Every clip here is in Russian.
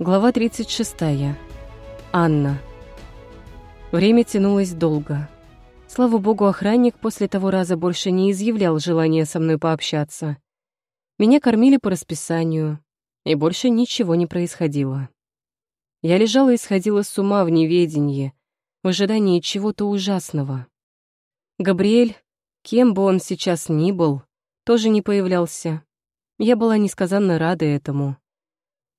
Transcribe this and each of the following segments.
Глава 36. Анна. Время тянулось долго. Слава богу, охранник после того раза больше не изъявлял желания со мной пообщаться. Меня кормили по расписанию, и больше ничего не происходило. Я лежала и сходила с ума в неведении, в ожидании чего-то ужасного. Габриэль, кем бы он сейчас ни был, тоже не появлялся. Я была несказанно рада этому.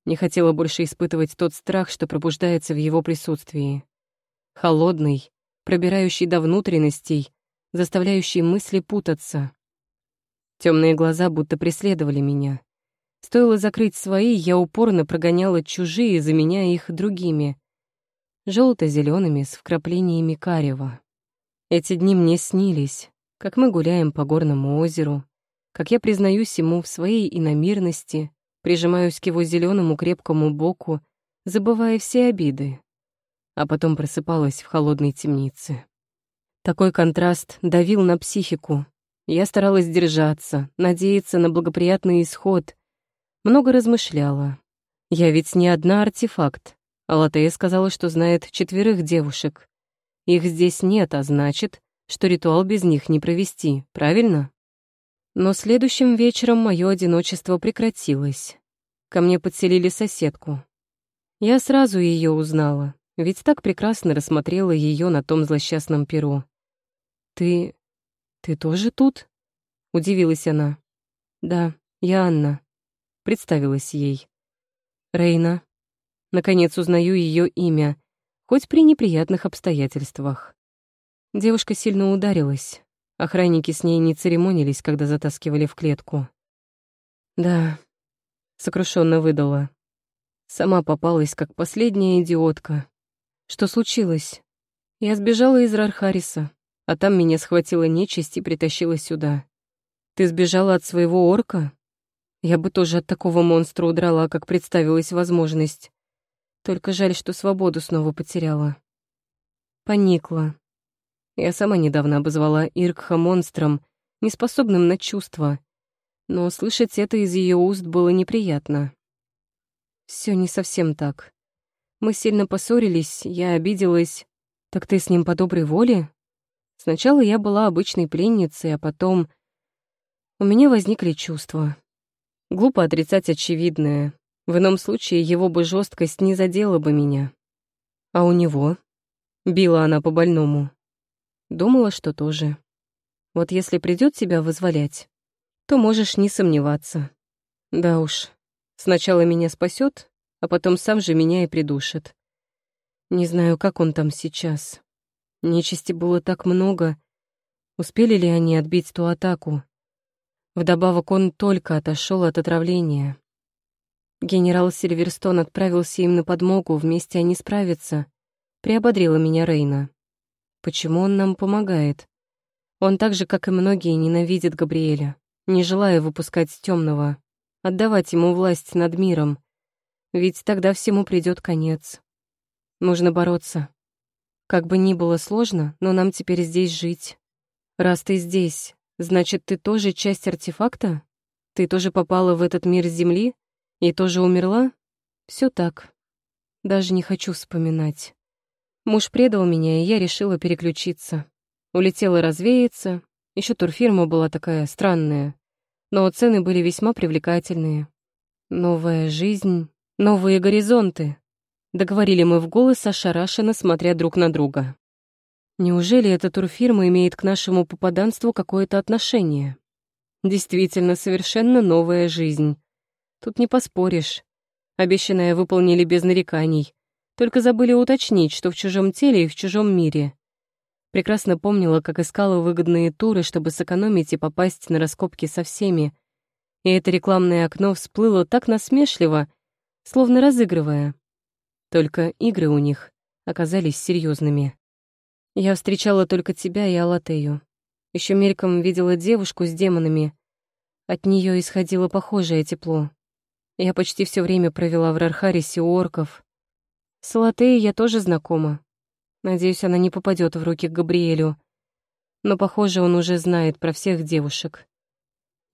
Не хотела больше испытывать тот страх, что пробуждается в его присутствии. Холодный, пробирающий до внутренностей, заставляющий мысли путаться. Темные глаза будто преследовали меня. Стоило закрыть свои, я упорно прогоняла чужие, заменяя их другими. желто зелеными с вкраплениями карева. Эти дни мне снились, как мы гуляем по горному озеру, как я признаюсь ему в своей иномирности, прижимаюсь к его зеленому крепкому боку, забывая все обиды, а потом просыпалась в холодной темнице. Такой контраст давил на психику. Я старалась держаться, надеяться на благоприятный исход. Много размышляла. Я ведь не одна артефакт. А Латея сказала, что знает четверых девушек. Их здесь нет, а значит, что ритуал без них не провести, правильно? Но следующим вечером мое одиночество прекратилось. Ко мне подселили соседку. Я сразу ее узнала, ведь так прекрасно рассмотрела ее на том злосчастном перу. «Ты... ты тоже тут?» — удивилась она. «Да, я Анна», — представилась ей. «Рейна». Наконец узнаю ее имя, хоть при неприятных обстоятельствах. Девушка сильно ударилась. Охранники с ней не церемонились, когда затаскивали в клетку. Да, сокрушенно выдала. Сама попалась, как последняя идиотка. Что случилось? Я сбежала из Рархариса, а там меня схватила нечисть и притащила сюда. Ты сбежала от своего орка? Я бы тоже от такого монстра удрала, как представилась возможность. Только жаль, что свободу снова потеряла. Поникла. Я сама недавно обозвала Иркха монстром, неспособным на чувства, но слышать это из ее уст было неприятно. Все не совсем так. Мы сильно поссорились, я обиделась. Так ты с ним по доброй воле? Сначала я была обычной пленницей, а потом... У меня возникли чувства. Глупо отрицать очевидное. В ином случае его бы жесткость не задела бы меня. А у него? Била она по больному. Думала, что тоже. Вот если придет тебя вызволять, то можешь не сомневаться. Да уж, сначала меня спасет, а потом сам же меня и придушит. Не знаю, как он там сейчас. Нечисти было так много. Успели ли они отбить ту атаку? Вдобавок он только отошел от отравления. Генерал Сильверстон отправился им на подмогу, вместе они справятся. Приободрила меня Рейна. Почему он нам помогает? Он так же, как и многие, ненавидит Габриэля не желая выпускать темного, отдавать ему власть над миром, ведь тогда всему придет конец. Нужно бороться. Как бы ни было сложно, но нам теперь здесь жить. Раз ты здесь, значит, ты тоже часть артефакта? Ты тоже попала в этот мир Земли и тоже умерла? Все так. Даже не хочу вспоминать. Муж предал меня, и я решила переключиться. Улетела развеяться. Еще турфирма была такая странная но цены были весьма привлекательные. Новая жизнь, новые горизонты. Договорили мы в голос, ошарашенно смотря друг на друга. Неужели эта турфирма имеет к нашему попаданству какое-то отношение? Действительно, совершенно новая жизнь. Тут не поспоришь. Обещанное выполнили без нареканий. Только забыли уточнить, что в чужом теле и в чужом мире. Прекрасно помнила, как искала выгодные туры, чтобы сэкономить и попасть на раскопки со всеми. И это рекламное окно всплыло так насмешливо, словно разыгрывая. Только игры у них оказались серьезными. Я встречала только тебя и Алатею. Еще мельком видела девушку с демонами. От нее исходило похожее тепло. Я почти все время провела в Рархарисе у орков. С Алатеей я тоже знакома. Надеюсь, она не попадет в руки к Габриэлю. Но, похоже, он уже знает про всех девушек.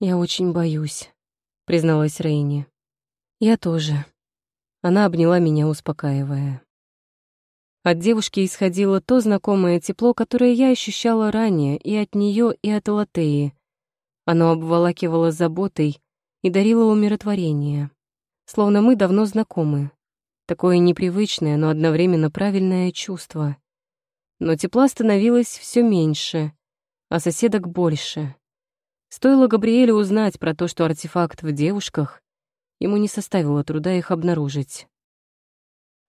«Я очень боюсь», — призналась Рейни. «Я тоже». Она обняла меня, успокаивая. От девушки исходило то знакомое тепло, которое я ощущала ранее и от нее, и от Латеи. Оно обволакивало заботой и дарило умиротворение. Словно мы давно знакомы. Такое непривычное, но одновременно правильное чувство. Но тепла становилось все меньше, а соседок больше. Стоило Габриэлю узнать про то, что артефакт в девушках, ему не составило труда их обнаружить.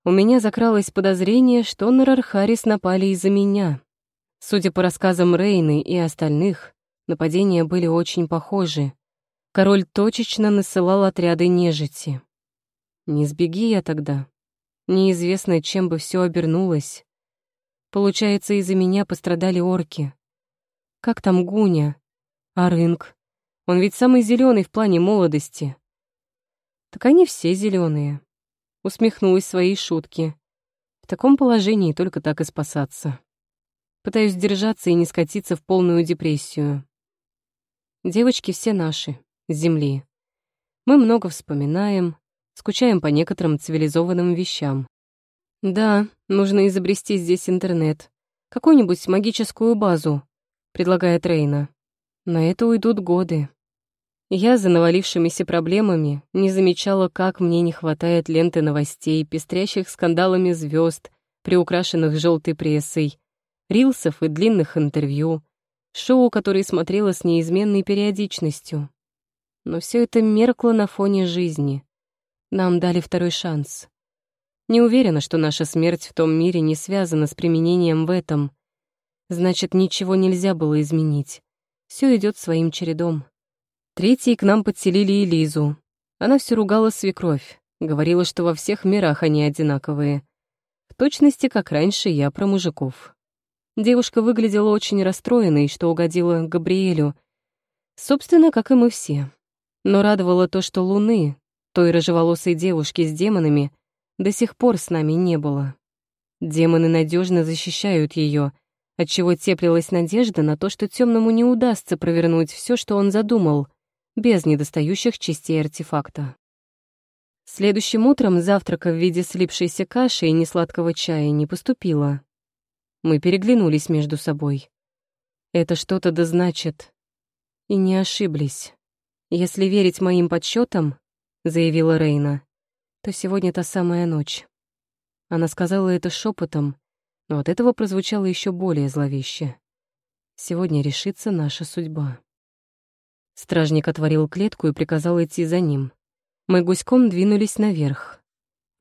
У меня закралось подозрение, что на Рархарис напали из-за меня. Судя по рассказам Рейны и остальных, нападения были очень похожи. Король точечно насылал отряды нежити. Не сбеги я тогда. Неизвестно, чем бы все обернулось. Получается, из-за меня пострадали орки. Как там Гуня? А рынок? Он ведь самый зеленый в плане молодости. Так они все зеленые усмехнулась своей шутки. В таком положении только так и спасаться. Пытаюсь держаться и не скатиться в полную депрессию. Девочки все наши, с земли. Мы много вспоминаем, скучаем по некоторым цивилизованным вещам. Да, нужно изобрести здесь интернет. Какую-нибудь магическую базу, предлагает Рейна. На это уйдут годы. Я за навалившимися проблемами не замечала, как мне не хватает ленты новостей, пестрящих скандалами звезд, приукрашенных желтой прессой, рилсов и длинных интервью, шоу, которые смотрела с неизменной периодичностью. Но все это меркло на фоне жизни. Нам дали второй шанс. Не уверена, что наша смерть в том мире не связана с применением в этом. Значит, ничего нельзя было изменить. Все идет своим чередом. Третьей к нам подселили Элизу. Она все ругала свекровь, говорила, что во всех мирах они одинаковые. В точности, как раньше я про мужиков. Девушка выглядела очень расстроенной, что угодила Габриэлю. Собственно, как и мы все. Но радовало то, что Луны, той рыжеволосой девушки с демонами, до сих пор с нами не было. Демоны надежно защищают ее, отчего теплилась надежда на то, что темному не удастся провернуть все, что он задумал — без недостающих частей артефакта. Следующим утром завтрака в виде слипшейся каши и несладкого чая не поступило. Мы переглянулись между собой. Это что-то да значит. И не ошиблись. Если верить моим подсчетам, заявила Рейна, то сегодня та самая ночь. Она сказала это шепотом, но от этого прозвучало еще более зловеще. Сегодня решится наша судьба. Стражник отворил клетку и приказал идти за ним. Мы гуськом двинулись наверх.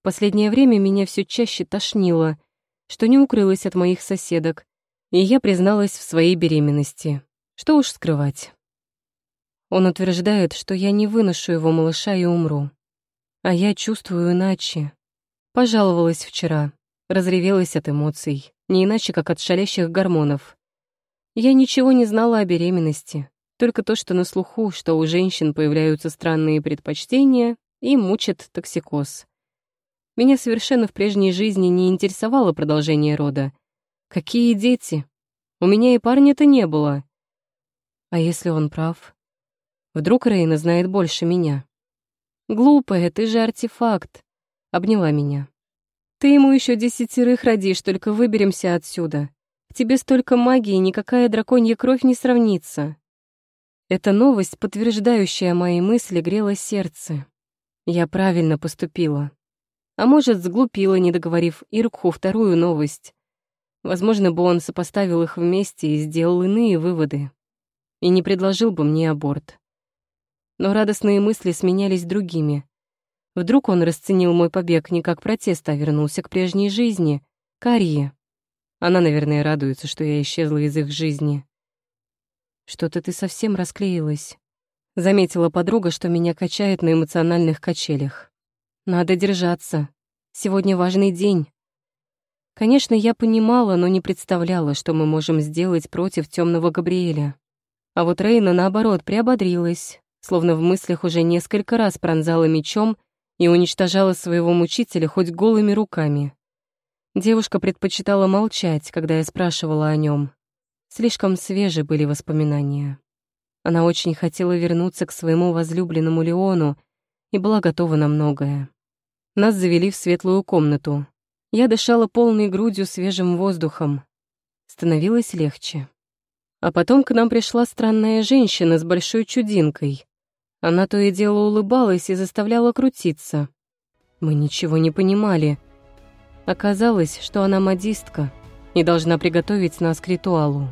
В последнее время меня все чаще тошнило, что не укрылось от моих соседок, и я призналась в своей беременности. Что уж скрывать. Он утверждает, что я не выношу его малыша и умру. А я чувствую иначе. Пожаловалась вчера, разревелась от эмоций, не иначе, как от шалящих гормонов. Я ничего не знала о беременности, только то, что на слуху, что у женщин появляются странные предпочтения и мучат токсикоз. Меня совершенно в прежней жизни не интересовало продолжение рода. Какие дети? У меня и парня-то не было. А если он прав? Вдруг Рейна знает больше меня? Глупая, ты же артефакт. Обняла меня. Ты ему еще десятерых родишь, только выберемся отсюда. В тебе столько магии, никакая драконья кровь не сравнится. Эта новость, подтверждающая мои мысли, грела сердце. Я правильно поступила. А может, сглупила, не договорив Иркху вторую новость. Возможно, бы он сопоставил их вместе и сделал иные выводы. И не предложил бы мне аборт. Но радостные мысли сменялись другими. Вдруг он расценил мой побег не как протест, а вернулся к прежней жизни, к Арье. Она, наверное, радуется, что я исчезла из их жизни. Что-то ты совсем расклеилась. Заметила подруга, что меня качает на эмоциональных качелях. Надо держаться. Сегодня важный день. Конечно, я понимала, но не представляла, что мы можем сделать против темного Габриэля. А вот Рейна, наоборот, приободрилась, словно в мыслях уже несколько раз пронзала мечом и уничтожала своего мучителя хоть голыми руками. Девушка предпочитала молчать, когда я спрашивала о нем. Слишком свежи были воспоминания. Она очень хотела вернуться к своему возлюбленному Леону и была готова на многое. Нас завели в светлую комнату. Я дышала полной грудью свежим воздухом. Становилось легче. А потом к нам пришла странная женщина с большой чудинкой. Она то и дело улыбалась и заставляла крутиться. Мы ничего не понимали. Оказалось, что она модистка и должна приготовить нас к ритуалу.